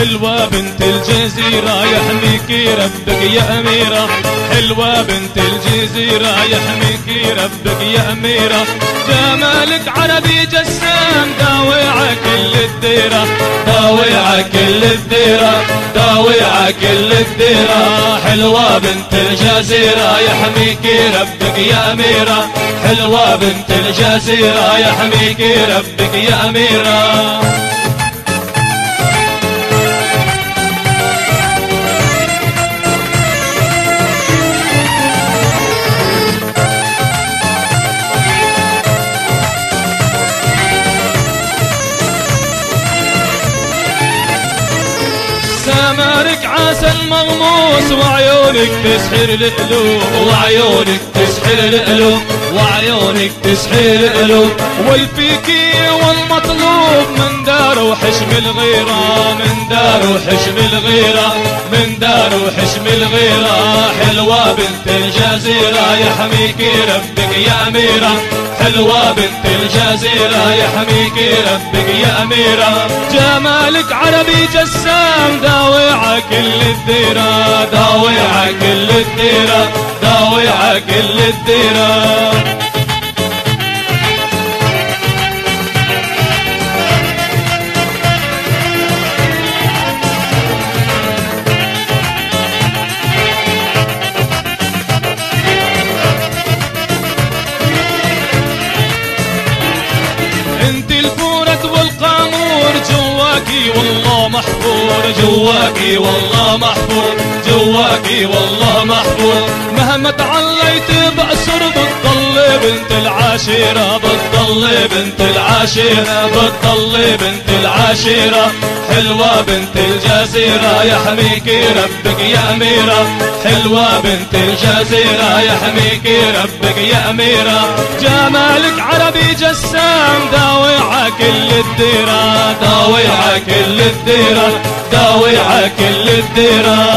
حلوة بنت الجزيرة يحميكي ربك يا أميرة. حلوة بنت الجزيرة يحميكي ربك يا أميرة. جمالك عربي جسام داوي كل الديرة داوي كل الديرة داوي كل الديرة حلوة بنت الجزيرة يحميكي ربك يا أميرة. حلوة بنت الجزيرة يحميكي ربك يا أميرة. سمرك عسل مغموس وعيونك تسحر القلوب. وعيونك تسحر القلوب وعيونك تسحر القلوب. والفيكي والمطلوب من دار وحشم الغيرة من دار وحشم الغيرة من دار وحشم الغيرة. حلوة بنت الجزيرة يحميكي ربك يا أميرة. حلوة بنت الجزيرة يحميكي ربك يا أميرة. جمالك عربي جسام كل الديرة داوي كل الديرة داوي كل الديرة محفور جواكي والله محفور جواكي والله محفور. مهما تعليت بأسر بنت العاشرة بتضل بنت العاشرة بتضل بنت العاشرة. حلوة بنت الجزيرة يحميكي ربك يا أميرة. حلوة بنت الجزيرة يحميكي ربك يا أميرة. جمالك عربي جسام داوي كل الديرة داوي كل الديرة داوي كل الديرة